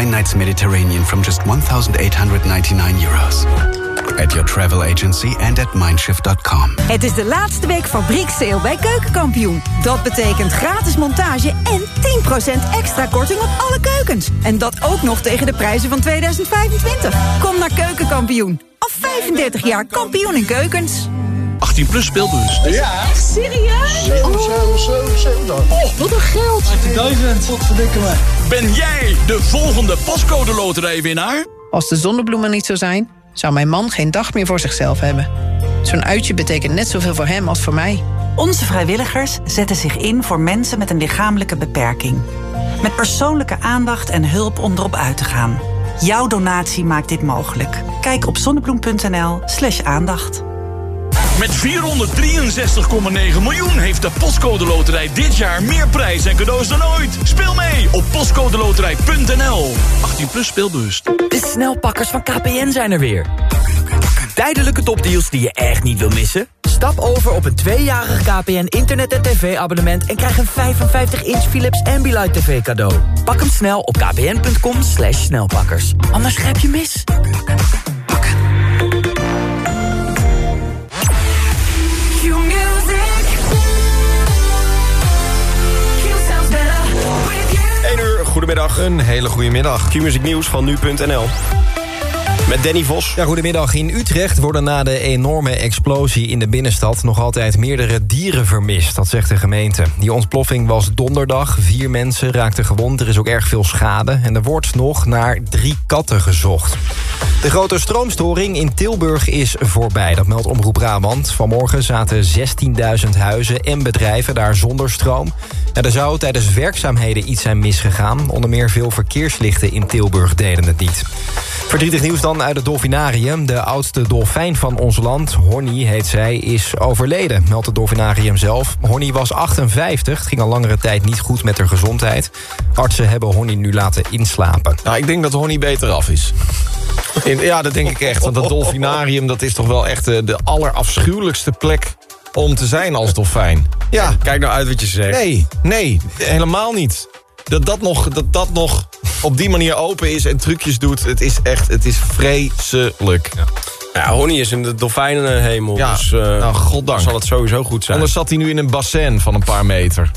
nine nights Mediterranean from just 1,899 euros. At your travel agency and at mindshift.com. Het is de laatste week fabrieksteel bij Keukenkampioen. Dat betekent gratis montage en 10% extra korting op alle keukens. En dat ook nog tegen de prijzen van 2025. Kom naar Keukenkampioen. Al 35 jaar kampioen in keukens. 18 plus speelbus. Ja. Echt serieus? 7, 7, 7, 7 Oh, wat een geld. 18.000, wat verdikken me. Ben jij de volgende pascode loterijwinnaar? Als de zonnebloemen niet zo zijn, zou mijn man geen dag meer voor zichzelf hebben. Zo'n uitje betekent net zoveel voor hem als voor mij. Onze vrijwilligers zetten zich in voor mensen met een lichamelijke beperking. Met persoonlijke aandacht en hulp om erop uit te gaan. Jouw donatie maakt dit mogelijk. Kijk op zonnebloem.nl slash aandacht. Met 463,9 miljoen heeft de Postcode Loterij dit jaar meer prijs en cadeaus dan ooit. Speel mee op postcodeloterij.nl. 18 plus speelbewust. De snelpakkers van KPN zijn er weer. Tijdelijke topdeals die je echt niet wil missen? Stap over op een tweejarig KPN internet- en tv-abonnement... en krijg een 55-inch Philips Ambilight TV cadeau. Pak hem snel op kpn.com slash snelpakkers. Anders grijp je mis. uur, goedemiddag. Een hele goede middag. Q-Music Nieuws van nu.nl. Met Danny Vos. Ja, goedemiddag. In Utrecht worden na de enorme explosie in de binnenstad... nog altijd meerdere dieren vermist, dat zegt de gemeente. Die ontploffing was donderdag. Vier mensen raakten gewond. Er is ook erg veel schade. En er wordt nog naar drie katten gezocht. De grote stroomstoring in Tilburg is voorbij. Dat meldt Omroep Brabant. Vanmorgen zaten 16.000 huizen en bedrijven daar zonder stroom. En er zou tijdens werkzaamheden iets zijn misgegaan. Onder meer veel verkeerslichten in Tilburg deden het niet. Verdrietig nieuws dan uit het dolfinarium. De oudste dolfijn van ons land, Honey heet zij, is overleden, meldt het dolfinarium zelf. Honey was 58, het ging al langere tijd niet goed met haar gezondheid. Artsen hebben Honey nu laten inslapen. Nou, ik denk dat Honey beter af is. In- ja, dat denk ik echt. Want dat dolfinarium dat is toch wel echt de, de allerafschuwelijkste plek om te zijn als dolfijn. Ja. Kijk nou uit wat je zegt. Nee, nee, helemaal niet. Dat dat nog, dat dat nog op die manier open is en trucjes doet, het is echt, het is vreselijk. Ja, Ja, Honey is in de dolfijnenhemel. Ja, dus eh, nou, goddank. zal het sowieso goed zijn. Anders zat hij nu in een bassin van een paar meter.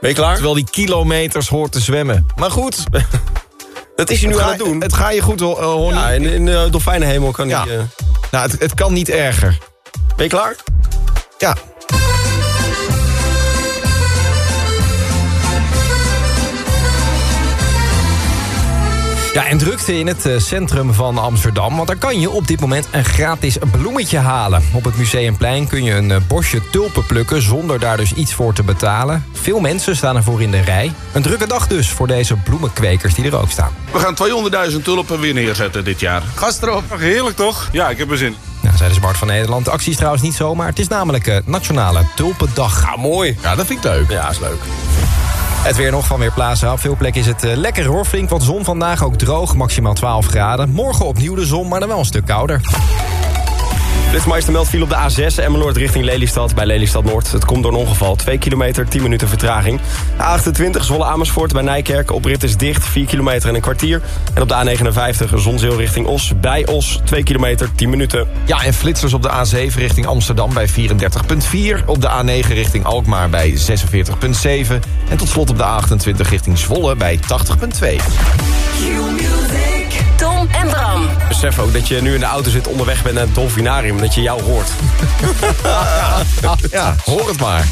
Ben je klaar? Terwijl hij kilometers hoort te zwemmen. Maar goed, Dat is hij nu aan het doen. Het ga je goed, uh, Honey. ja, in, in de dolfijnenhemel kan Ja. hij... eh, Nou, het, het kan niet erger. ben je klaar? Ja. Ja, en drukte in het eh, centrum van Amsterdam. Want daar kan je op dit moment een gratis bloemetje halen. Op het Museumplein kun je een eh, bosje tulpen plukken... zonder daar dus iets voor te betalen. Veel mensen staan ervoor in de rij. Een drukke dag dus voor deze bloemenkwekers die er ook staan. We gaan 200.000 tulpen weer neerzetten dit jaar. Gast erop. Heerlijk toch? Ja, ik heb er zin. Nou, zei de Smart van Nederland. De actie is trouwens niet zomaar. Het is namelijk eh, Nationale Tulpendag. Ja, mooi. ja, dat vind ik leuk. Ja, is leuk. Het weer nog van Weerplaza. Op veel plekken is het eh, lekker hoor. Flink wat zon vandaag, ook droog. Maximaal 12 graden. Morgen opnieuw de zon, maar dan wel een stuk kouder. Flitsmeister meldt viel op de A6 Emmeloord richting Lelystad bij Lelystad Noord. Het komt door een ongeval. 2 kilometer, 10 minuten vertraging. A28 Zwolle Amersfoort bij Nijkerk. Oprit is dicht, 4 kilometer en een kwartier. En op de A59 Zonzeel richting Os bij Os. 2 kilometer, 10 minuten. Ja, en flitsers op de A7 richting Amsterdam bij 34.4. Op de A9 richting Alkmaar bij 46.7. En tot slot op de A28 richting Zwolle bij 80.2. Tom en Bram. Besef ook dat je nu in de auto zit onderweg bent naar het dolfinarium. Dat je jou hoort. Ja, hoor het maar.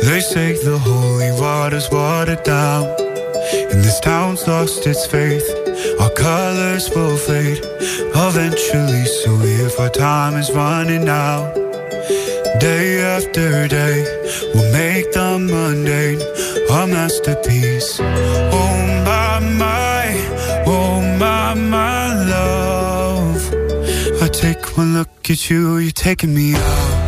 They say the holy water's watered down, and this town's lost its faith. Our colors will fade eventually. So if our time is running out, day after day, we'll make the mundane a masterpiece. Oh my my, oh my my love. I take one look at you, you're taking me out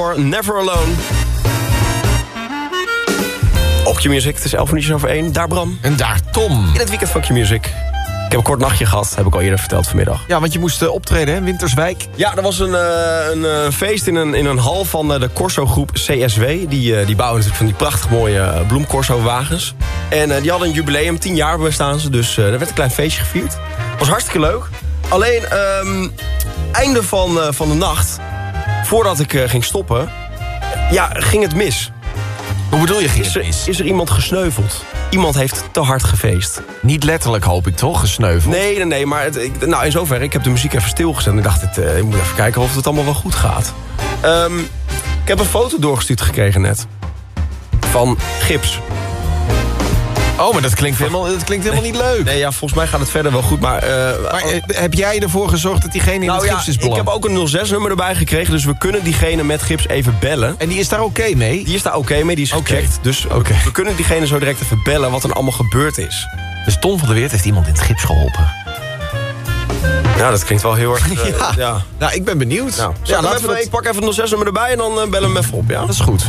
Never Alone. Op Q-Music, het is 11 minuutjes over 1. Daar Bram. En daar Tom. In het weekend van Q-Music. Ik heb een kort nachtje gehad, heb ik al eerder verteld vanmiddag. Ja, want je moest eh, optreden, hè? Winterswijk. Ja, er was een, eh, een eh, feest in een, in een hal van de Corso-groep CSW. Die, die bouwen natuurlijk van die prachtig mooie bloemcorso-wagens. En die hadden een jubileum, 10 jaar bestaan ze. Dus er werd een klein feestje gevierd. Was hartstikke leuk. Alleen, ehm, einde van, van de nacht, voordat ik eh, ging stoppen... Ja, ging het mis. Hoe bedoel je, ging is het er, mis? Is er iemand gesneuveld? Iemand heeft te hard gefeest. Niet letterlijk, hoop ik toch, gesneuveld? Nee, nee, nee, maar het, ik, nou, in zoverre, ik heb de muziek even stilgezet... en ik dacht, het, eh, ik moet even kijken of het allemaal wel goed gaat. Ehm, ik heb een foto doorgestuurd gekregen net. Van gips. Oh, maar dat klinkt helemaal, dat klinkt helemaal niet leuk. Nee, ja, volgens mij gaat het verder wel goed, maar... eh, Maar eh, heb jij ervoor gezorgd dat diegene in nou het ja, gips is ik beland? heb ook een 06-nummer erbij gekregen... dus we kunnen diegene met gips even bellen. En die is daar oké mee? Die is daar oké mee, die is Oké. gecheckt. Dus Oké. we kunnen diegene zo direct even bellen... wat er allemaal gebeurd is. Dus Tom van der Weert heeft iemand in het gips geholpen. Ja, dat klinkt wel heel erg... eh, Ja. ja. Nou, ik ben benieuwd. Nou, ja, laten we dat... Ik pak even een 06-nummer erbij en dan eh, bellen we hem even op, ja? Dat is goed.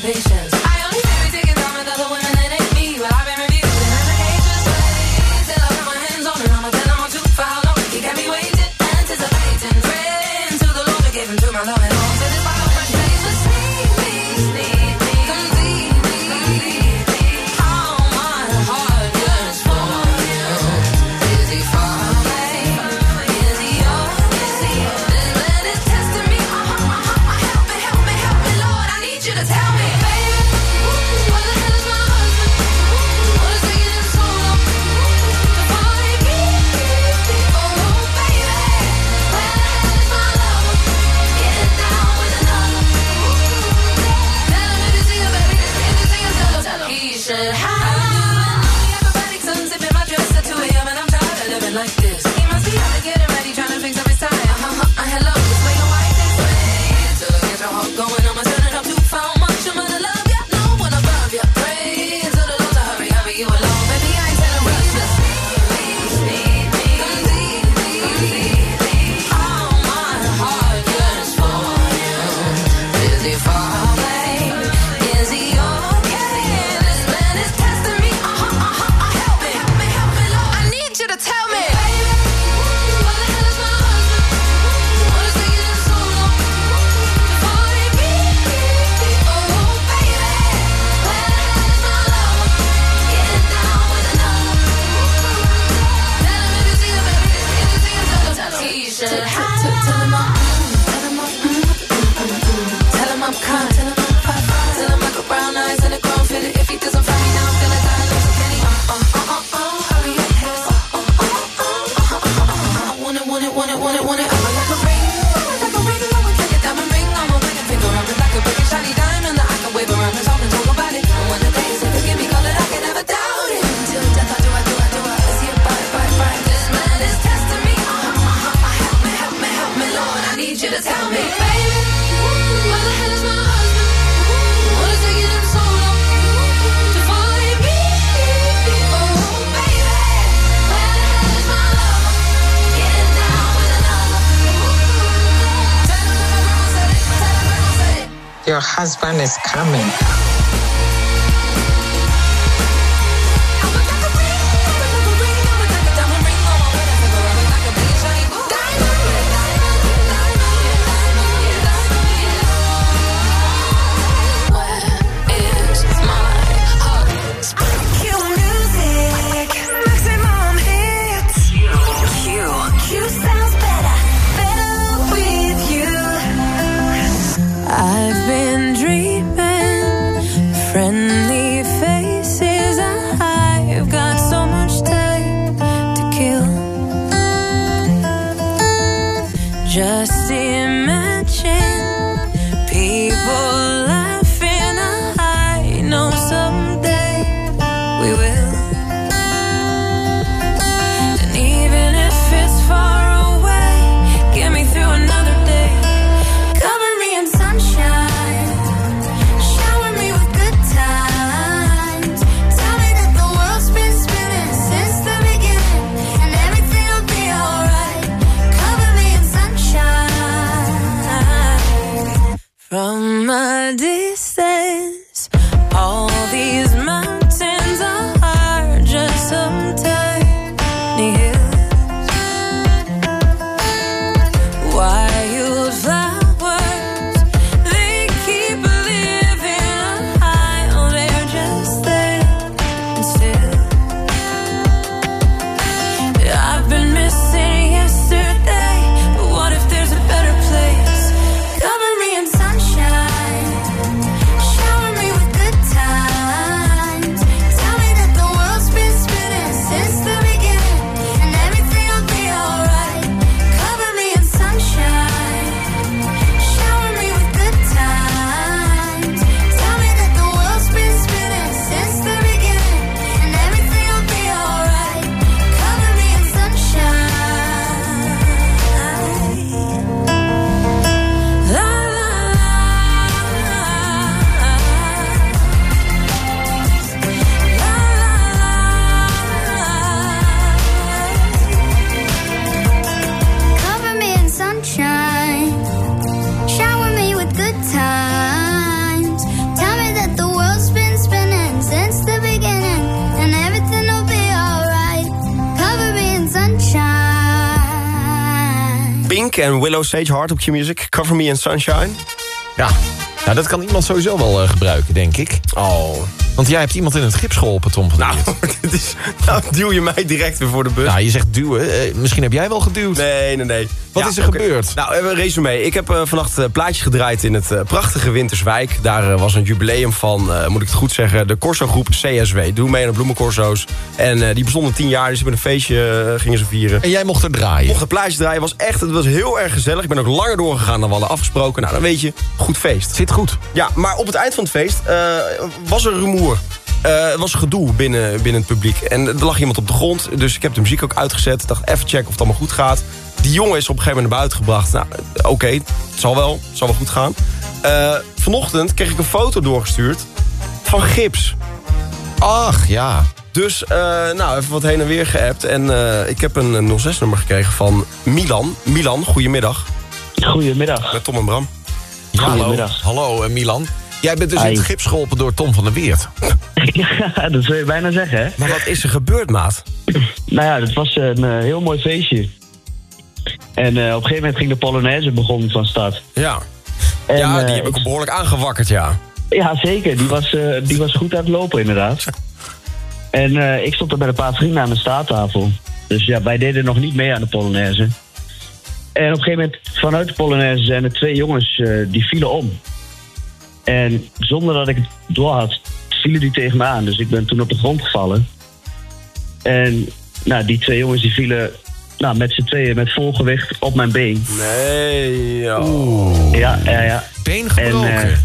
salvation. sun is coming. From a distance. Willow Sage Heart op Q-Music. Cover Me in Sunshine. Ja, nou, dat kan iemand sowieso wel eh, gebruiken, denk ik. Oh. Want jij hebt iemand in het gips geholpen, Tom van Nou, dit is, nou duw je mij direct weer voor de bus. Nou, je zegt duwen. Eh, misschien heb jij wel geduwd. Nee, nee, nee. Wat Ja, is er gebeurd? Nou, een resume. Ik heb eh, vannacht een plaatje gedraaid in het eh, prachtige Winterswijk. Daar eh, was een jubileum van, eh, moet ik het goed zeggen, de Corso-groep CSW. Doe mee aan de bloemencorso's. En eh, die bestonden tien jaar, dus ze hebben een feestje eh, gingen ze vieren. En jij mocht er draaien. Mocht een plaatje draaien, was echt, het was heel erg gezellig. Ik ben ook langer doorgegaan dan we hadden afgesproken. Nou, dan weet je, goed feest. Zit goed. Ja, maar op het eind van het feest eh, was er rumoer. Eh, Er was gedoe binnen, binnen het publiek. En er lag iemand op de grond, dus ik heb de muziek ook uitgezet. Ik dacht, even checken of het allemaal goed gaat. Die jongen is op een gegeven moment naar buiten gebracht. Nou, eh, oké, het zal wel, het zal wel goed gaan. Eh, vanochtend kreeg ik een foto doorgestuurd van gips. Ach, ja. Dus, eh, nou, even wat heen en weer geappt. En eh, ik heb een eh, 06-nummer gekregen van Milan. Milan, goedemiddag. Goedemiddag. Met Tom en Bram. Ja, hallo. Goedemiddag. Hallo, Milan. Jij bent dus in het gips geholpen door Tom van der Weert. Ja, dat zou je bijna zeggen, hè? Maar wat is er gebeurd, maat? Nou ja, het was een eh, heel mooi feestje. En eh, op een gegeven moment ging de Polonaise begonnen van start. Ja. En, ja, eh, die heb ik behoorlijk aangewakkerd, ja. Ja, zeker. Die was, eh, die was goed aan het lopen, inderdaad. En eh, ik stond er met een paar vrienden aan de staattafel. Dus ja, wij deden nog niet mee aan de Polonaise. En op een gegeven moment, vanuit de Polonaise zijn er twee jongens eh, die vielen om. En zonder dat ik het door had, vielen die tegen me aan. Dus ik ben toen op de grond gevallen. En nou, die twee jongens die vielen nou, met z'n tweeën met vol gewicht op mijn been. Nee, ja. Ja, ja, ja. Been gebroken? En, eh,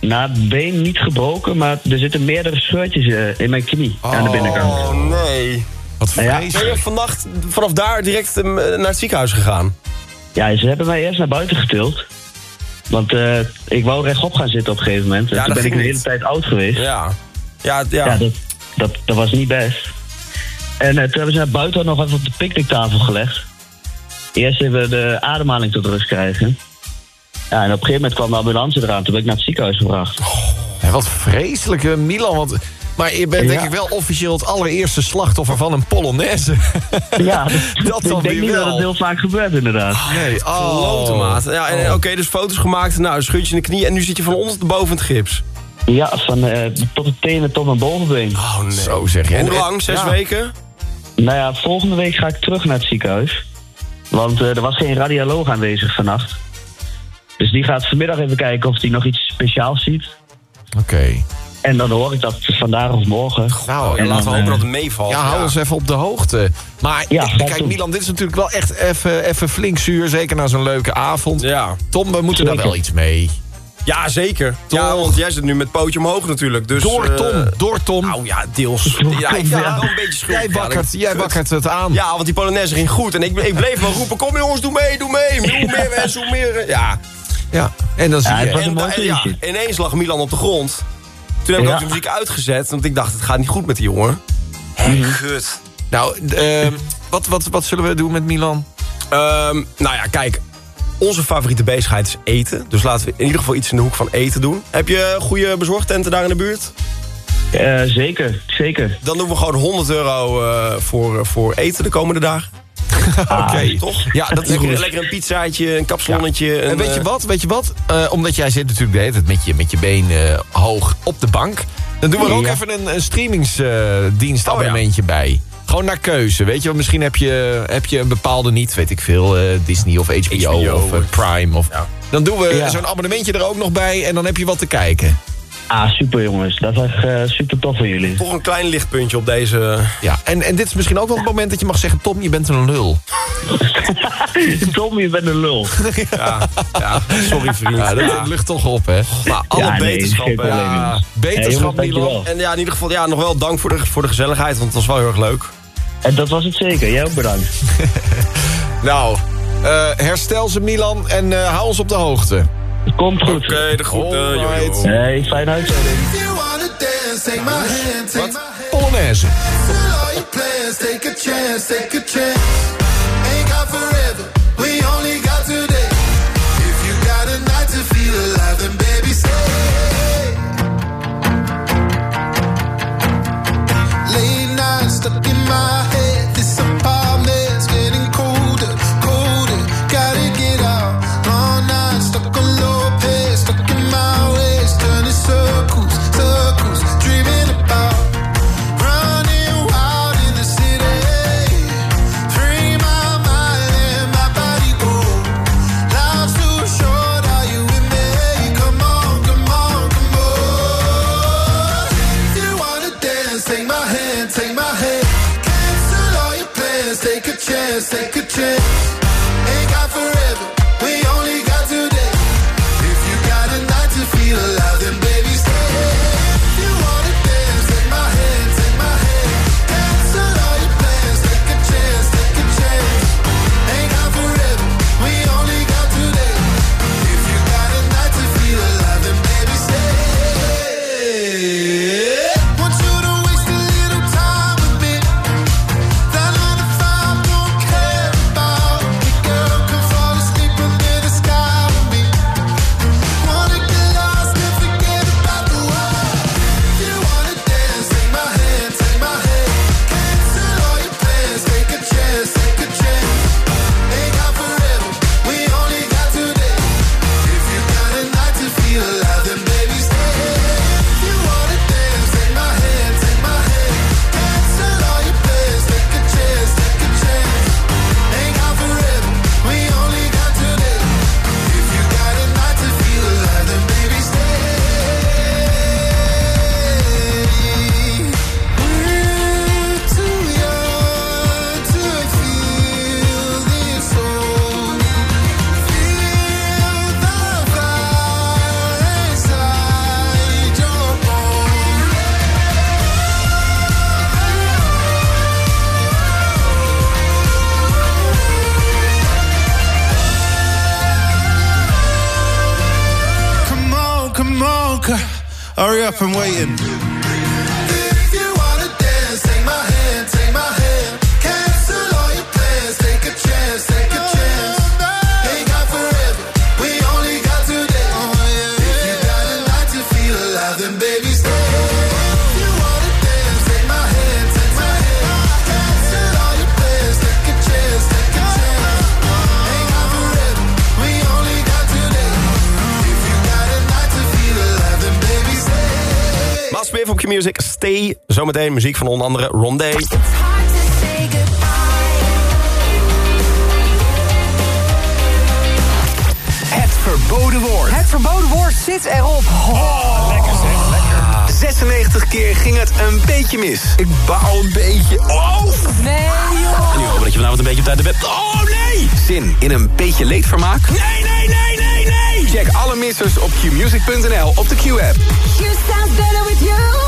nou, been niet gebroken, maar er zitten meerdere scheurtjes eh, in mijn knie aan de binnenkant. Oh, nee. Wat Ja. Ben je vannacht vanaf daar direct eh, naar het ziekenhuis gegaan? Ja, ze hebben mij eerst naar buiten getild. Want eh, ik wou rechtop gaan zitten op een gegeven moment. En Ja, toen dat ben ik de hele niet. tijd oud geweest. Ja. Ja, ja. Ja, dat, dat, dat was niet best. En eh, toen hebben ze naar buiten nog even op de picknicktafel gelegd. Eerst hebben we de ademhaling tot rust krijgen. Ja, en op een gegeven moment kwam de ambulance eraan. Toen ben ik naar het ziekenhuis gebracht. Wat vreselijk, eh, Milan. Want, maar je bent denk ik wel officieel het allereerste slachtoffer van een Polonaise. Ja, dat ik denk niet dat het heel vaak gebeurt, inderdaad. Nee, Klote maat. Ja, en, Oh. Oké, dus foto's gemaakt. Nou, een scheurtje in de knie. En nu zit je van onder tot boven in het gips. Ja, van eh, tot de tenen tot mijn bovenbeen. Oh nee. Zo zeg je. Hoe En- lang? Zes ja. weken? Nou ja, volgende week ga ik terug naar het ziekenhuis. Want eh, er was geen radioloog aanwezig vannacht. Dus die gaat vanmiddag even kijken of hij nog iets speciaals ziet. Oké. En dan hoor ik dat vandaag of morgen. Nou, En laten we hopen eh, dat het meevalt. Ja, hou ons even op de hoogte. Maar Ja, kijk. Milan, dit is natuurlijk wel echt even even flink zuur. Zeker na zo'n leuke avond. Ja. Tom, we moeten daar wel iets mee. Ja, zeker. Toch? Ja, want jij zit nu met pootje omhoog natuurlijk. Dus, Door eh, Tom, door Tom. Nou ja, deels. Ja, ik Ja. wel een beetje schuld. Jij wakkert, jij wakkert het aan. Ja, want die Polonaise ging goed. En ik, ik bleef maar roepen, kom jongens, doe mee, doe mee. Hoe meer mensen, hoe meer... Ja. Ja. En dan zie Ja, het je... was En, een mooi en ja, feestje. ineens lag Milan op de grond. Toen heb ik Ja. ook de muziek uitgezet, want ik dacht, het gaat niet goed met die jongen. Hé, gut. Nou, ehm, wat, wat, wat zullen we doen met Milan? Ehm, nou ja, kijk. Onze favoriete bezigheid is eten. Dus laten we in ieder geval iets in de hoek van eten doen. Heb je goede bezorgtenten daar in de buurt? Eh, zeker, zeker. Dan doen we gewoon 100 euro eh, voor, voor eten de komende dagen. Oké. Toch? Ja, dat is lekker, goed. lekker een pizzaatje, een kapsalonnetje. En een, weet je eh, wat? Weet je wat? Eh, omdat jij zit natuurlijk de hele tijd met je, met je been eh, hoog op de bank. Dan doen we er ook Ja. even een, een streamingsdienstabonnementje bij. Gewoon naar keuze. Weet je wel, misschien heb je, heb je een bepaalde niet, weet ik veel, Disney of HBO, HBO, of Prime. Of. Dan doen we zo'n abonnementje er ook nog bij en dan heb je wat te kijken. Ah, super jongens. Dat was eh, super tof van jullie. Toch een klein lichtpuntje op deze... Ja, en, en dit is misschien ook wel het moment dat je mag zeggen... Tom, je bent een lul. Tom, je bent een lul. Ja, ja sorry vriend. Ja, dat Ja. lucht toch op, hè? Maar alle Ja, nee, beterschap. ja. Hey, Milan. En ja, in ieder geval ja, nog wel dank voor de, voor de gezelligheid, want het was wel heel erg leuk. En dat was het zeker. Jij ook bedankt. Nou, eh, herstel ze Milan en eh, hou ons op de hoogte. Komt goed. Oké, de groeten. Alright. jojo. Hey, fijne uitzending. You wanna dance, take my hand, take my hand. Polonaise. Take a chance, take a chance. Ain't got forever, Zometeen muziek van onder andere Rondé. Het verboden woord. Het verboden woord zit erop. Oh, lekker zeg, lekker. 96 keer ging het een beetje mis. Ik bouw een beetje. Oh! Nee, joh. En nu hopen dat je vanavond een beetje op tijd de bed... Oh, nee! Zin in een beetje leedvermaak? Nee, nee, nee, nee, nee! Check alle missers op qmusic.nl op de Q-app. You sound better with you.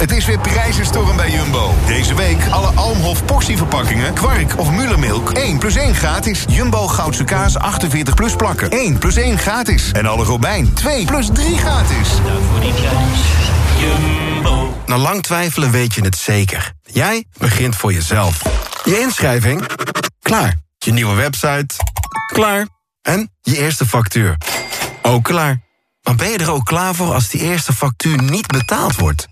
Het is weer prijzenstorm bij Jumbo. Deze week alle Almhof portieverpakkingen, kwark of Mullermilk. 1 plus 1 gratis. Jumbo Goudse kaas 48 plus plakken. 1 plus 1 gratis. En alle Robijn 2 plus 3 gratis. voor die prijs. Jumbo. Na lang twijfelen weet je het zeker. Jij begint voor jezelf. Je inschrijving? Klaar. Je nieuwe website? Klaar. En je eerste factuur? Ook klaar. Maar ben je er ook klaar voor als die eerste factuur niet betaald wordt?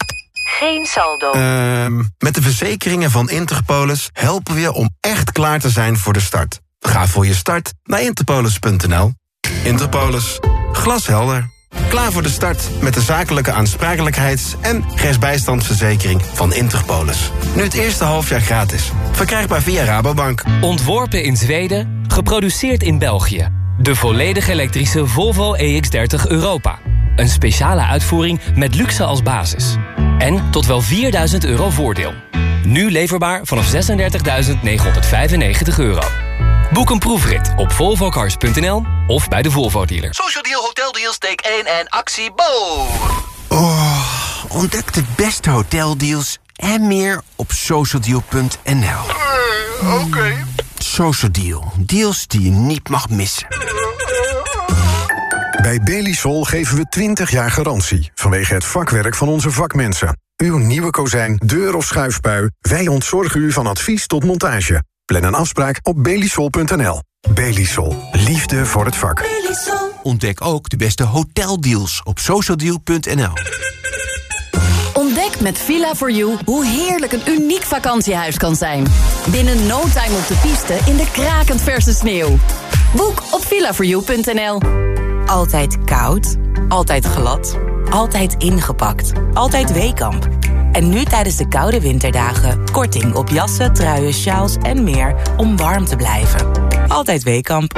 Geen saldo. Ehm, met de verzekeringen van Interpolis helpen we je om echt klaar te zijn voor de start. Ga voor je start naar interpolis.nl. Interpolis. Glashelder. Klaar voor de start met de zakelijke aansprakelijkheids- en rechtsbijstandsverzekering van Interpolis. Nu het eerste halfjaar gratis. Verkrijgbaar via Rabobank. Ontworpen in Zweden, geproduceerd in België. De volledig elektrische Volvo EX30 Europa. Een speciale uitvoering met luxe als basis. En tot wel 4000 euro voordeel. Nu leverbaar vanaf 36.995 euro. Boek een proefrit op volvocars.nl of bij de Volvo dealer. Social Deal, Hotel Deals, take 1 en actie Bo! Oh, ontdek de beste hoteldeals en meer op socialdeal.nl. Oké. Social Deal, deals die je niet mag missen. Bij Belisol geven we 20 jaar garantie vanwege het vakwerk van onze vakmensen. Uw nieuwe kozijn, deur of schuifpui, wij ontzorgen u van advies tot montage. Plan een afspraak op belisol.nl. Belisol, liefde voor het vak. Ontdek ook de beste hoteldeals op socialdeal.nl. Ontdek met villa for you hoe heerlijk een uniek vakantiehuis kan zijn. Binnen no time op de piste in de krakend verse sneeuw. Boek op villaforyou.nl. Altijd koud, altijd glad, altijd ingepakt, altijd Weekamp. En nu tijdens de koude winterdagen korting op jassen, truien, sjaals en meer om warm te blijven. Altijd Weekamp.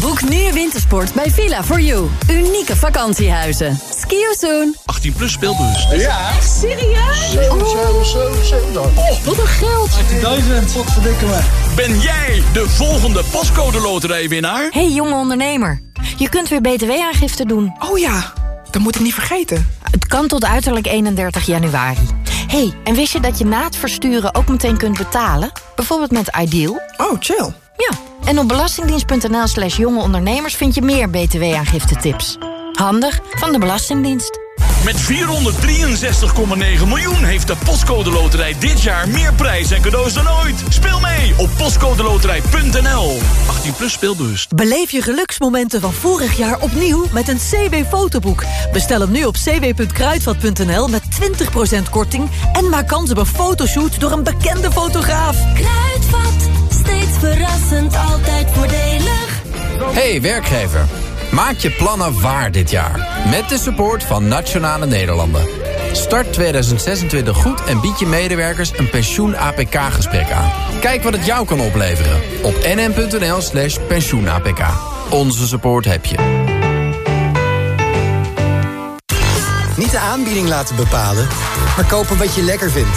Boek nu wintersport bij Villa for you. Unieke vakantiehuizen. Ski you soon. 18 plus speelbus. Ja. Echt serieus? Oh, wat een geld. 18.000. Wat verdikken me. Ben jij de volgende postcode loterijwinnaar? hey, jonge ondernemer. Je kunt weer btw-aangifte doen. Oh ja, dat moet ik niet vergeten. Het kan tot uiterlijk 31 januari. hey, en wist je dat je na het versturen ook meteen kunt betalen? Bijvoorbeeld met Ideal? Oh, chill. Ja, en op belastingdienst.nl slash jonge ondernemers... vind je meer btw-aangifte-tips. Handig van de Belastingdienst. Met 463,9 miljoen heeft de Postcode Loterij dit jaar meer prijs en cadeaus dan ooit. Speel mee op postcodeloterij.nl. 18 plus speelbus. Beleef je geluksmomenten van vorig jaar opnieuw met een CW-fotoboek. Bestel hem nu op cw.kruidvat.nl met 20% korting... en maak kans op een fotoshoot door een bekende fotograaf. Kruidvat, steeds verrassend, altijd voordelig. Hey werkgever, maak je plannen waar dit jaar. Met de support van Nationale Nederlanden. Start 2026 goed en bied je medewerkers een pensioen-APK-gesprek aan. Kijk wat het jou kan opleveren op nm.nl slash pensioen-APK. Onze support heb je. Niet de aanbieding laten bepalen, maar kopen wat je lekker vindt.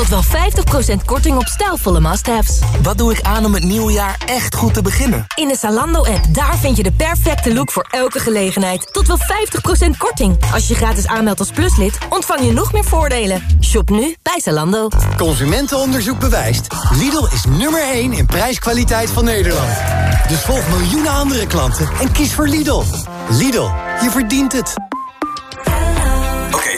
Tot wel 50% korting op stijlvolle must-haves. Wat doe ik aan om het nieuwe jaar echt goed te beginnen? In de Zalando-app, daar vind je de perfecte look voor elke gelegenheid. Tot wel 50% korting. Als je gratis aanmeldt als pluslid, ontvang je nog meer voordelen. Shop nu bij Zalando. Consumentenonderzoek bewijst. Lidl is nummer 1 in prijskwaliteit van Nederland. Dus volg miljoenen andere klanten en kies voor Lidl. Lidl, je verdient het.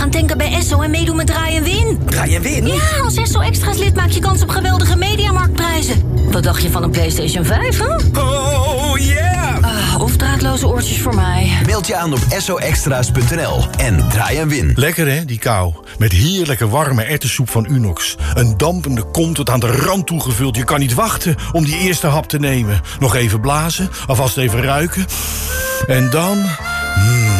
gaan tanken bij Esso en meedoen met Draai en Win. Draai en win? Ja, als Esso Extra's lid maak je kans op geweldige mediamarktprijzen. Wat dacht je van een PlayStation 5, hè? Oh yeah! Ah, of draadloze oortjes voor mij. Meld je aan op soextra's.nl en draai en win. Lekker hè, die kou. Met heerlijke warme ertessoep van Unox. Een dampende kom tot aan de rand toegevuld. Je kan niet wachten om die eerste hap te nemen. Nog even blazen, alvast even ruiken. En dan... Mmm,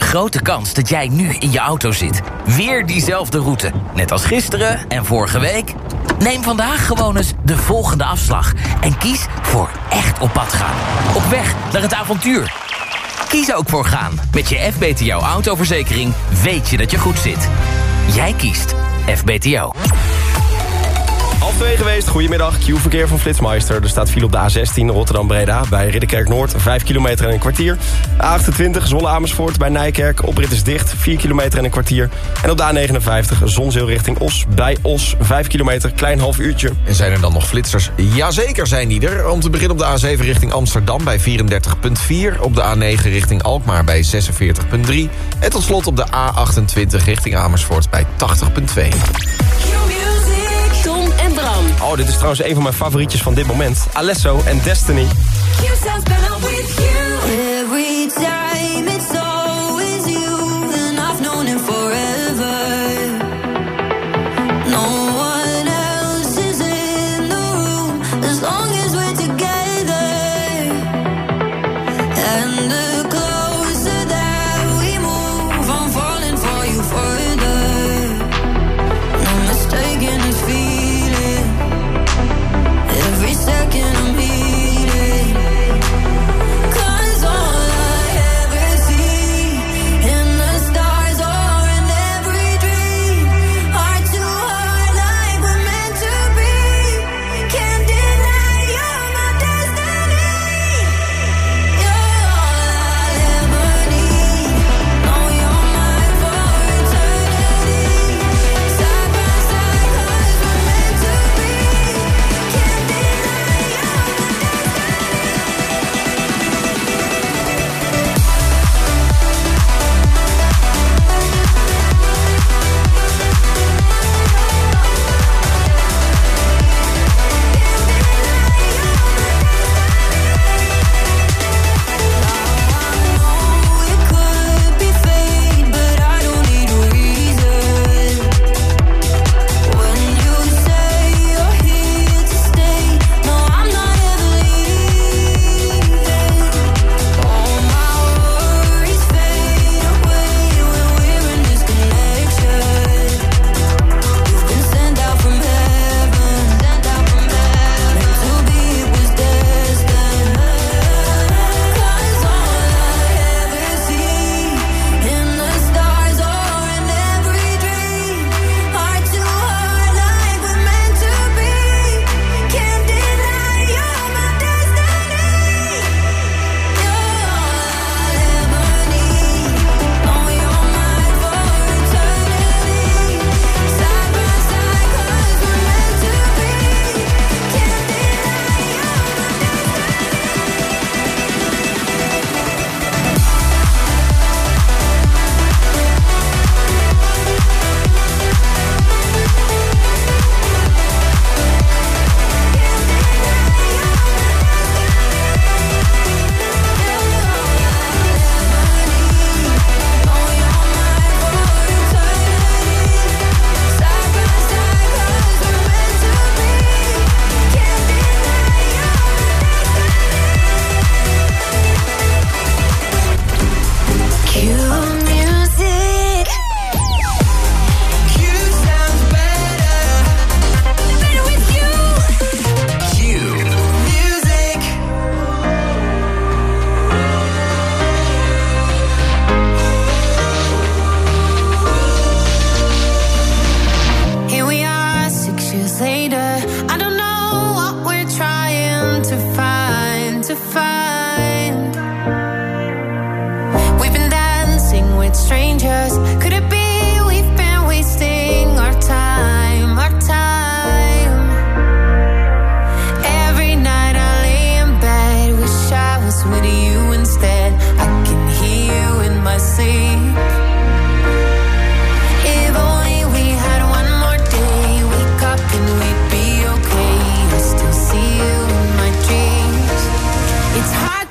Grote kans dat jij nu in je auto zit. Weer diezelfde route. Net als gisteren en vorige week. Neem vandaag gewoon eens de volgende afslag. En kies voor echt op pad gaan. Op weg naar het avontuur. Kies ook voor gaan. Met je FBTO autoverzekering weet je dat je goed zit. Jij kiest FBTO. Geweest, goedemiddag. Q-verkeer van Flitsmeister. Er staat file op de A16 Rotterdam-Breda bij Ridderkerk Noord. 5 kilometer en een kwartier. A28 Zwolle-Amersfoort bij Nijkerk. Oprit is dicht, 4 kilometer en een kwartier. En op de A59 Zonzeel richting Os bij Os. 5 kilometer, klein half uurtje. En zijn er dan nog flitsers? Jazeker zijn die er. Om te beginnen op de A7 richting Amsterdam bij 34,4. Op de A9 richting Alkmaar bij 46,3. En tot slot op de A28 richting Amersfoort bij 80,2. Oh, dit is trouwens een van mijn favorietjes van dit moment. Alesso en Destiny.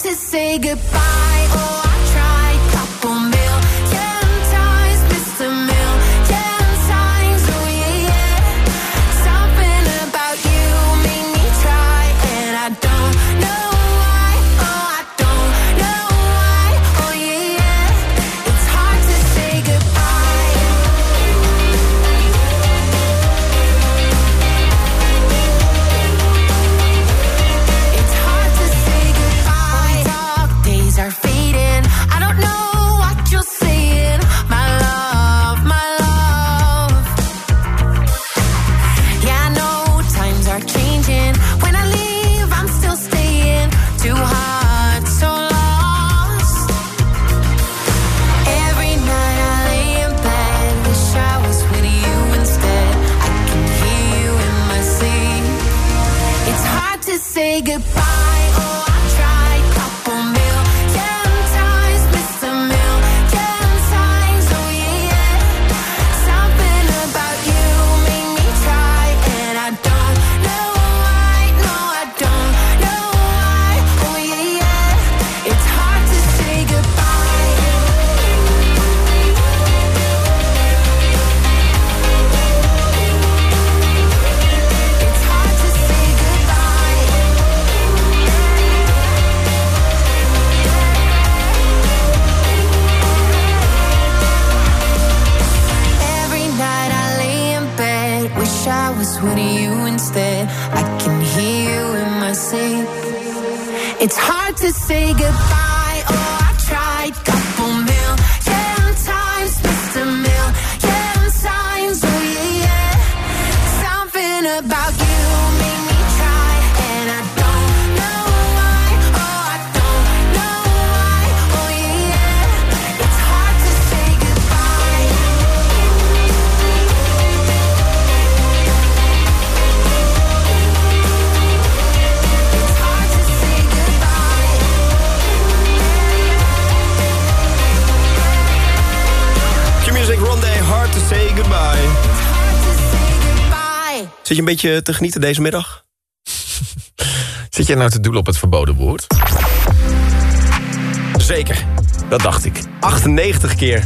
to say goodbye. Oh, I tried, couple minutes. Je een beetje te genieten deze middag? Zit jij nou te doelen op het verboden woord? Zeker. Dat dacht ik. 98 keer.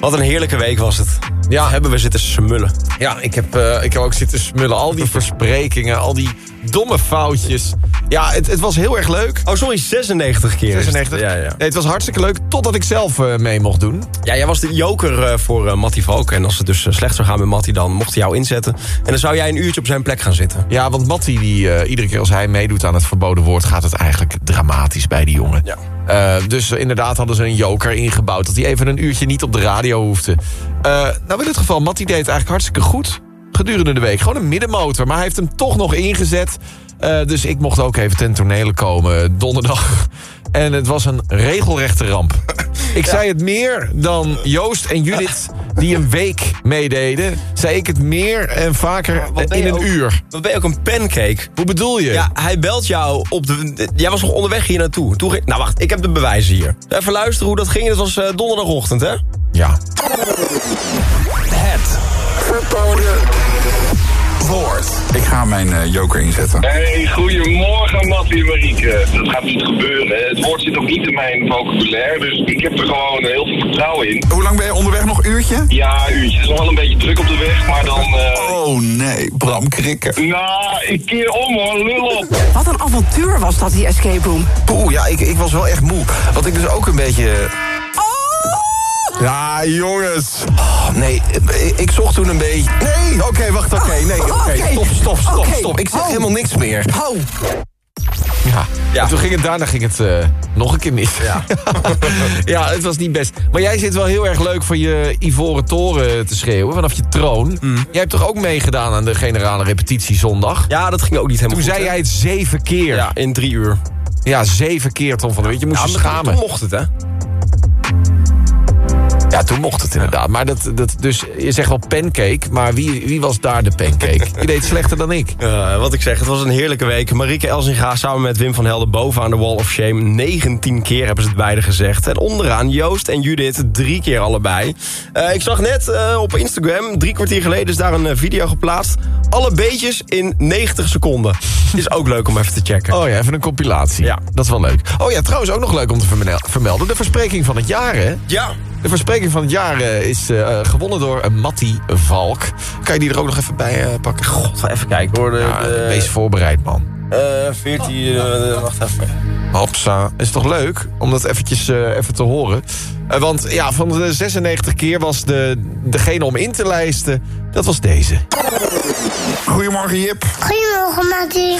Wat een heerlijke week was het. Ja. Hebben we zitten smullen. Ja, ik heb, eh, ik heb ook zitten smullen. Al die versprekingen, al die domme foutjes. Ja, het, het was heel erg leuk. Oh, sorry, 96 keer. is het. 96. Ja, ja. Nee, het was hartstikke leuk, totdat ik zelf eh, mee mocht doen. Ja, jij was de joker eh, voor eh Mattie Valk. En als het dus slecht zou gaan met Mattie, dan mocht hij jou inzetten. En dan zou jij een uurtje op zijn plek gaan zitten. Ja, want Mattie, die, iedere keer als hij meedoet aan het verboden woord... gaat het eigenlijk dramatisch bij die jongen. Ja. Dus inderdaad hadden ze een joker ingebouwd... dat hij even een uurtje niet op de radio hoefde. Nou, in dit geval, Mattie deed het eigenlijk hartstikke goed... gedurende de week. Gewoon een middenmotor, maar hij heeft hem toch nog ingezet... Eh, dus ik mocht ook even ten tonele komen donderdag. En het was een regelrechte ramp. Ik zei het meer dan Joost en Judith die een week meededen. Zei ik het meer en vaker in een ook- uur. Wat ben je ook een pancake? Hoe bedoel je? Ja, hij belt jou op de... Jij was nog onderweg hier naartoe. Toen ging, nou wacht, ik heb de bewijzen hier. Even luisteren hoe dat ging. Het was eh, donderdagochtend, hè? Ja. Het verboden Ik ga mijn eh, joker inzetten. Hey, goedemorgen Mattie en Marieke. Dat gaat niet gebeuren. hè. Het woord zit ook niet in mijn vocabulaire, dus ik heb er gewoon heel veel vertrouwen in. Hoe lang ben je onderweg nog? Uurtje? Ja, uurtje. Het is nog wel een beetje druk op de weg, maar dan... eh, Oh nee, Bram Krikken. Nou, ik keer om hoor, lul op. Wat een avontuur was dat, die escape room. Poeh, ja, ik, ik was wel echt moe. Wat ik dus ook een beetje... Ja, jongens. Oh, nee, ik, ik zocht toen een beetje... Nee, oké, wacht, oké. nee, oké, oké. stop, stop, stop, stop. Ik zeg Oh. helemaal niks meer. Oh, Ja. Ja. En toen ging het daarna ging het eh, nog een keer mis. Ja. ja, het was niet best. Maar jij zit wel heel erg leuk van je ivoren toren te schreeuwen... vanaf je troon. Jij hebt toch ook meegedaan aan de generale repetitie zondag? Ja, dat ging ook niet helemaal Toen goed, zei hè? jij het zeven keer. Ja, in drie uur. Ja, zeven keer, Tom van der Weet. Je moest Ja, je schamen. Toen mocht het, hè? Ja, toen mocht het inderdaad. Maar dat, dat, dus je zegt wel pancake, maar wie, wie was daar de pancake? Je deed slechter dan ik. Wat ik zeg, het was een heerlijke week. Marieke Elsinga samen met Wim van Helden boven aan de Wall of Shame. 19 keer hebben ze het beide gezegd. En onderaan Joost en Judith drie keer allebei. Eh, ik zag net eh, op Instagram, drie kwartier geleden... is daar een eh, video geplaatst. Alle beetjes in 90 seconden. Is ook leuk om even te checken. Oh ja, even een compilatie. Ja. Dat is wel leuk. Oh ja, trouwens ook nog leuk om te vermel- vermelden. De verspreking van het jaar, hè? Ja. De verspreking van het jaar eh, is eh, gewonnen door Matti Valk. Kan je die er ook nog even bij eh, pakken? God, ga even kijken hoor. De, Ja, de- wees voorbereid, man. eh, 14, eh, wacht even. Hopsa. Is toch leuk om dat eventjes eh, even te horen? Eh, want ja, van de 96 keer was de, degene om in te lijsten... dat was deze. Goedemorgen Jip. Goedemorgen, Mattie.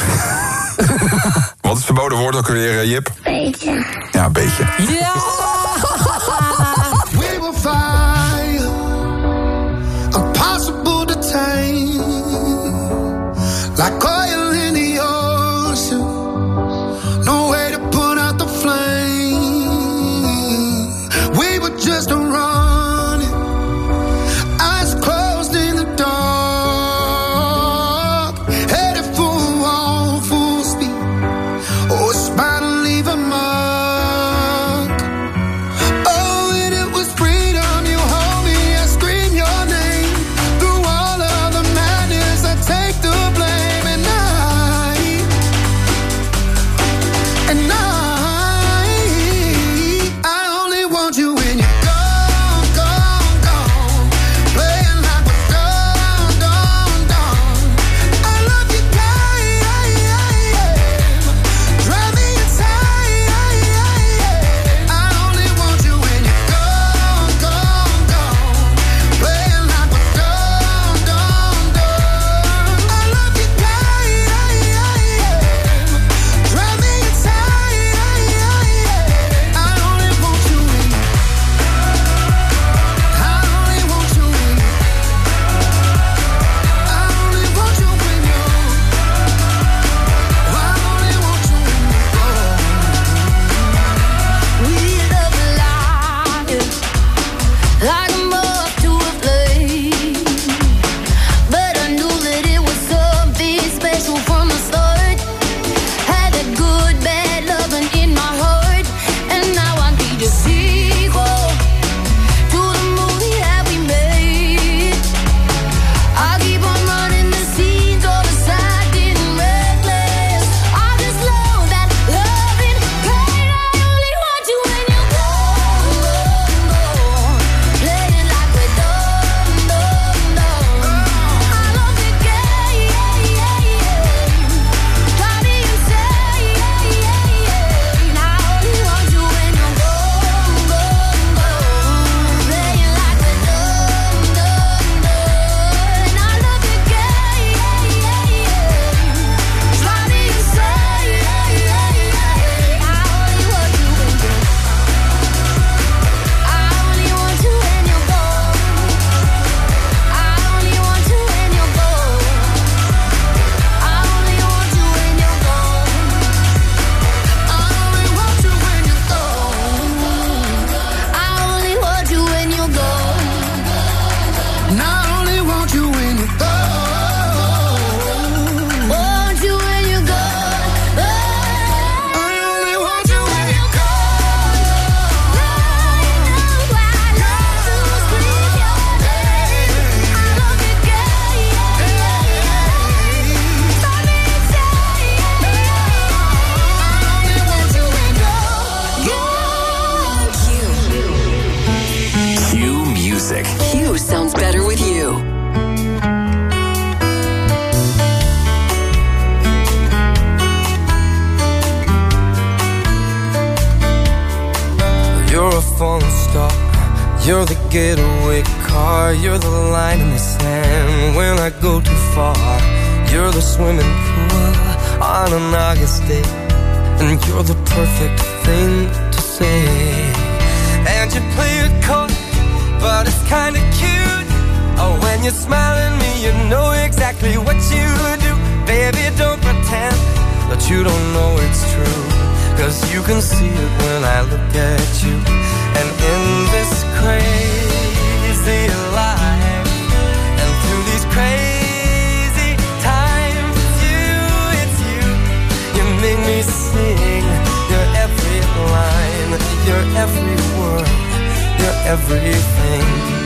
Wat is verboden woord ook alweer, eh, Jip? Beetje. Ja, een beetje. Ja! You don't know it's true. Cause you can see it when I look at you. And in this crazy life, and through these crazy times, you, it's you. You make me sing your every line, your every word, your everything.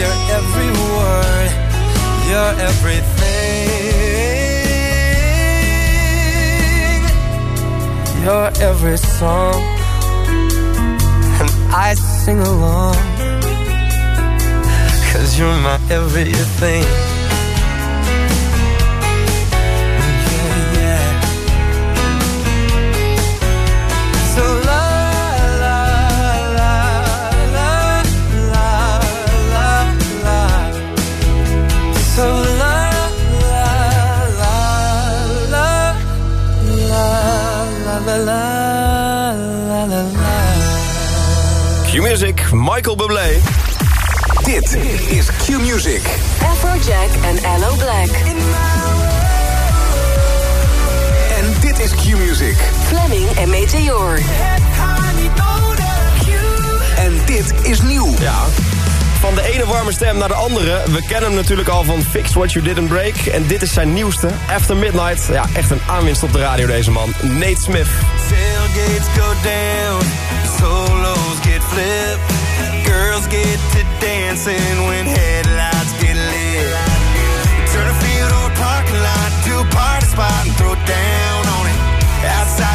Your every word, your everything, your every song, and I sing along. Cause you're my everything. Michael Bublé. Dit is Q-Music. Afrojack en Allo Black. En dit is Q-Music. Fleming en Meteor. En dit is nieuw. Ja. Van de ene warme stem naar de andere. We kennen hem natuurlijk al van Fix What You Didn't Break. En dit is zijn nieuwste, After Midnight. Ja, echt een aanwinst op de radio deze man. Nate Smith. Tailgates go down, solos get flipped, girls get to dancing when headlights get lit. Turn a field or a parking lot to a party spot and throw down on it. Outside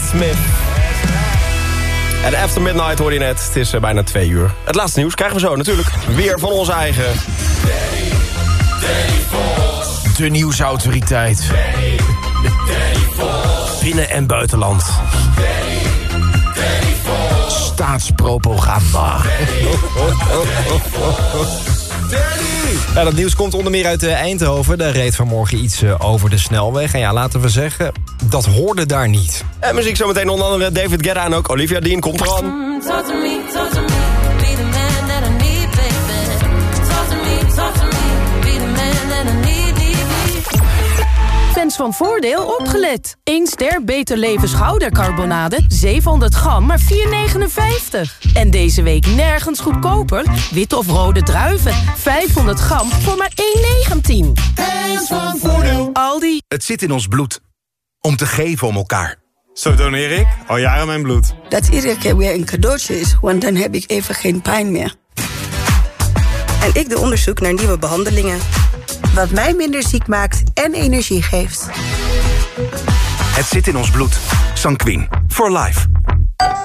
Smith. En After Midnight hoorde je net. Het is eh, bijna twee uur. Het laatste nieuws krijgen we zo natuurlijk. Weer van onze eigen... De nieuwsautoriteit. Binnen- en buitenland. Staatspropaganda. Ja, dat nieuws komt onder meer uit eh, Eindhoven. Daar reed vanmorgen iets eh, over de snelweg. En ja, laten we zeggen, dat hoorde daar niet. En muziek zometeen onder andere David Guetta en ook Olivia Dean komt eraan. Talk to me, talk to me, Fans van Voordeel opgelet. 1 ster Beter Leven schoudercarbonade, 700 gram, maar 4,59. En deze week nergens goedkoper. Witte of rode druiven, 500 gram voor maar 1,19. Fans van Voordeel. Aldi. Het zit in ons bloed. Om te geven om elkaar. Zo doneer ik al jaren mijn bloed. Dat iedere keer weer een cadeautje is, want dan heb ik even geen pijn meer. En ik doe onderzoek naar nieuwe behandelingen. Wat mij minder ziek maakt en energie geeft. Het zit in ons bloed. Sanquin. For life.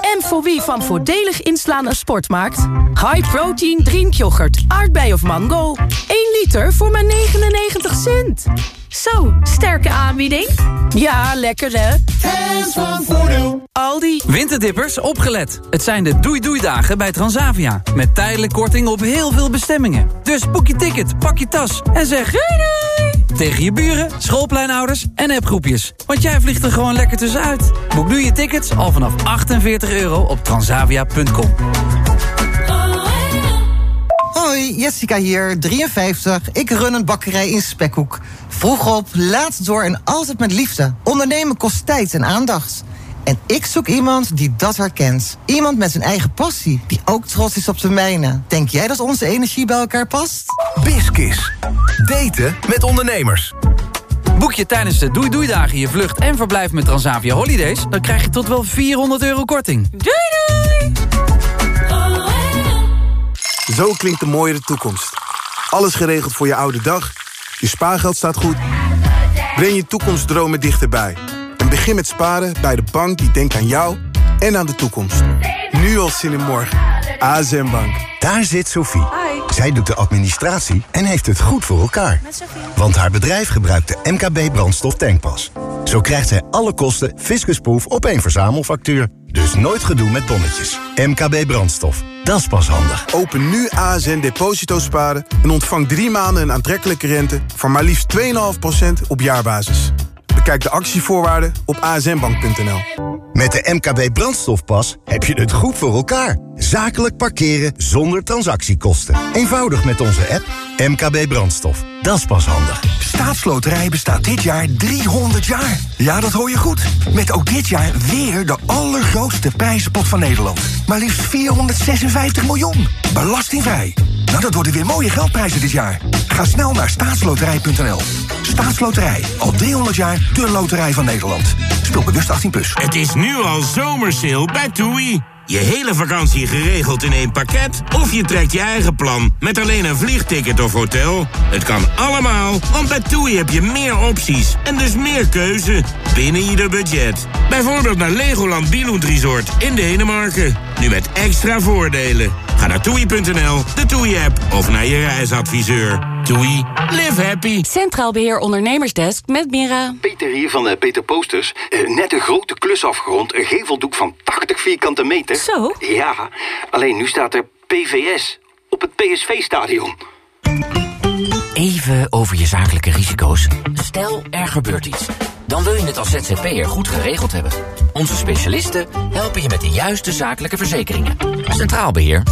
En voor wie van voordelig inslaan een sport maakt? High protein drinkyoghurt, aardbei of mango. 1 liter voor maar 99 cent. Zo, sterke aanbieding. Ja, lekker hè? Fans van Voordeel. Aldi. Winterdippers, opgelet. Het zijn de doei-doei-dagen bij Transavia. Met tijdelijk korting op heel veel bestemmingen. Dus boek je ticket, pak je tas en zeg doei doei! Tegen je buren, schoolpleinouders en appgroepjes. Want jij vliegt er gewoon lekker tussenuit. Boek nu je tickets al vanaf 48 euro op transavia.com. Hoi, Jessica hier, 53. Ik run een bakkerij in Spekhoek. Vroeg op, laat door en altijd met liefde. Ondernemen kost tijd en aandacht. En ik zoek iemand die dat herkent. Iemand met zijn eigen passie, die ook trots is op de mijne. Denk jij dat onze energie bij elkaar past? Biskis. Daten met ondernemers. Boek je tijdens de Doei Doei Dagen je vlucht en verblijf met Transavia Holidays... dan krijg je tot wel 400 euro korting. Doei doei! Zo klinkt de mooiere toekomst. Alles geregeld voor je oude dag. Je spaargeld staat goed. Breng je toekomstdromen dichterbij. En begin met sparen bij de bank die denkt aan jou en aan de toekomst. Nu al zin in morgen. ASM Bank. Daar zit Sophie. Zij doet de administratie en heeft het goed voor elkaar. Want haar bedrijf gebruikt de MKB brandstof tankpas. Zo krijgt zij alle kosten fiscusproof op één verzamelfactuur. Dus nooit gedoe met bonnetjes. MKB brandstof. Dat is pas handig. Open nu ASN Deposito Sparen en ontvang drie maanden een aantrekkelijke rente... van maar liefst 2,5% op jaarbasis. Bekijk de actievoorwaarden op asnbank.nl. Met de MKB brandstofpas heb je het goed voor elkaar. Zakelijk parkeren zonder transactiekosten. Eenvoudig met onze app MKB brandstof. Dat is pas handig. Staatsloterij bestaat dit jaar 300 jaar. Ja, dat hoor je goed. Met ook dit jaar weer de allergrootste prijzenpot van Nederland. Maar liefst 456 miljoen. Belastingvrij. Nou, dat worden weer mooie geldprijzen dit jaar. Ga snel naar staatsloterij.nl. Staatsloterij. Al 300 jaar de loterij van Nederland. Speel bewust 18+. Plus. Het is nu al zomersale bij TUI. Je hele vakantie geregeld in één pakket? Of je trekt je eigen plan met alleen een vliegticket of hotel? Het kan allemaal, want bij TUI heb je meer opties en dus meer keuze binnen ieder budget. Bijvoorbeeld naar Legoland Billund Resort in Denemarken. Nu met extra voordelen. Naar toei.nl, de TUI-app of naar je reisadviseur. TUI, live happy. Centraal Beheer Ondernemersdesk met Mira. Peter hier van eh, Peter Posters. Eh, net een grote klus afgerond. Een geveldoek van 80 vierkante meter. Zo? Ja, alleen nu staat er PVS op het PSV-stadion. Even over je zakelijke risico's. Stel, er gebeurt iets. Dan wil je het als ZZP'er goed geregeld hebben. Onze specialisten helpen je met de juiste zakelijke verzekeringen. Centraal Beheer.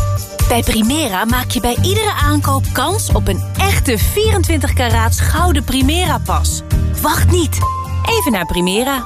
Bij Primera maak je bij iedere aankoop kans op een echte 24 karaats gouden Primera-pas. Wacht niet. Even naar Primera.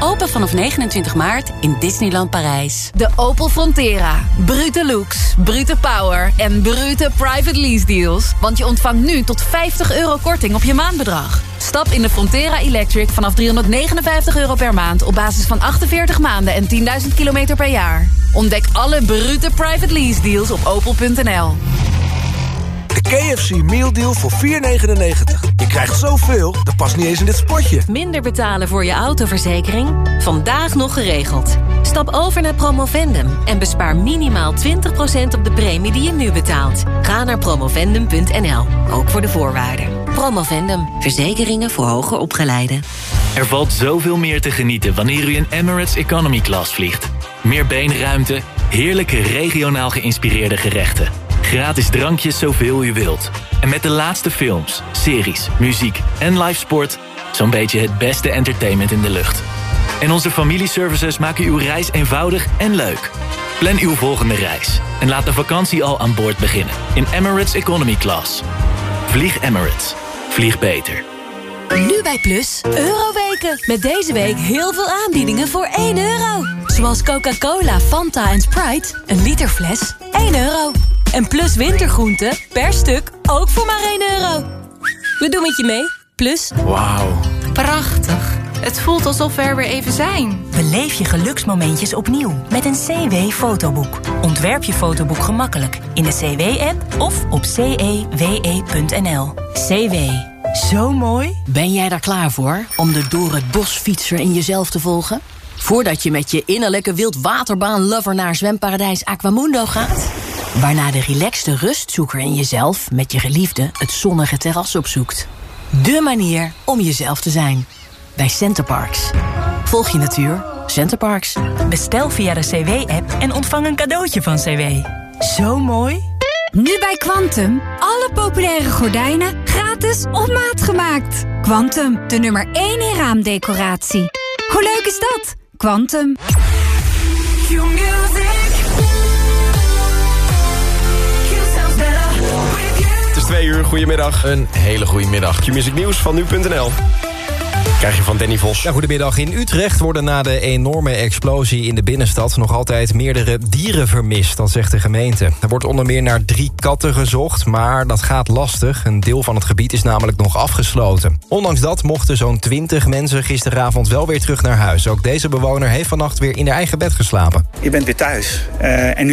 Open vanaf 29 maart in Disneyland Parijs. De Opel Frontera. Brute looks, brute power en brute private lease deals. Want je ontvangt nu tot 50 euro korting op je maandbedrag. Stap in de Frontera Electric vanaf 359 euro per maand... op basis van 48 maanden en 10.000 kilometer per jaar. Ontdek alle brute private lease deals op opel.nl. De KFC Meal Deal voor 4,99. Je krijgt zoveel, dat past niet eens in dit spotje. Minder betalen voor je autoverzekering? Vandaag nog geregeld. Stap over naar Promovendum en bespaar minimaal 20% op de premie die je nu betaalt. Ga naar promovendum.nl, ook voor de voorwaarden. Promovendum, verzekeringen voor hoger opgeleiden. Er valt zoveel meer te genieten wanneer u in Emirates Economy Class vliegt. Meer beenruimte, heerlijke regionaal geïnspireerde gerechten. Gratis drankjes zoveel u wilt. En met de laatste films, series, muziek en live sport... zo'n beetje het beste entertainment in de lucht. En onze familieservices maken uw reis eenvoudig en leuk. Plan uw volgende reis en laat de vakantie al aan boord beginnen. In Emirates Economy Class. Vlieg Emirates. Vlieg beter. Nu bij Plus, Euroweken. Met deze week heel veel aanbiedingen voor 1 euro. Zoals Coca-Cola, Fanta en Sprite, een liter fles, 1 euro. En Plus wintergroenten, per stuk, ook voor maar 1 euro. We doen met je mee, Plus. Wauw. Prachtig. Het voelt alsof we er weer even zijn. Beleef je geluksmomentjes opnieuw met een CW-fotoboek. Ontwerp je fotoboek gemakkelijk in de CW-app of op cewe.nl. CW. Zo mooi. Ben jij daar klaar voor om de door het bos fietser in jezelf te volgen? Voordat je met je innerlijke wildwaterbaan-lover naar zwemparadijs Aquamundo gaat? Waarna de relaxte rustzoeker in jezelf met je geliefde het zonnige terras opzoekt. De manier om jezelf te zijn. Bij Centerparks. Volg je natuur. Centerparks. Bestel via de CW-app en ontvang een cadeautje van CW. Zo mooi. Nu bij Quantum. Alle populaire gordijnen gratis op maat gemaakt. Quantum, de nummer 1 in raamdecoratie. Hoe leuk is dat? Quantum. Twee uur, goedemiddag. Een hele goede middag. Q-Music Nieuws van nu.nl. Krijg je van Danny Vos. Ja, goedemiddag. In Utrecht worden na de enorme explosie in de binnenstad... nog altijd meerdere dieren vermist, dat zegt de gemeente. Er wordt onder meer naar drie katten gezocht, maar dat gaat lastig. Een deel van het gebied is namelijk nog afgesloten. Ondanks dat mochten zo'n 20 mensen gisteravond wel weer terug naar huis. Ook deze bewoner heeft vannacht weer in haar eigen bed geslapen. Je bent weer thuis. Eh, en nu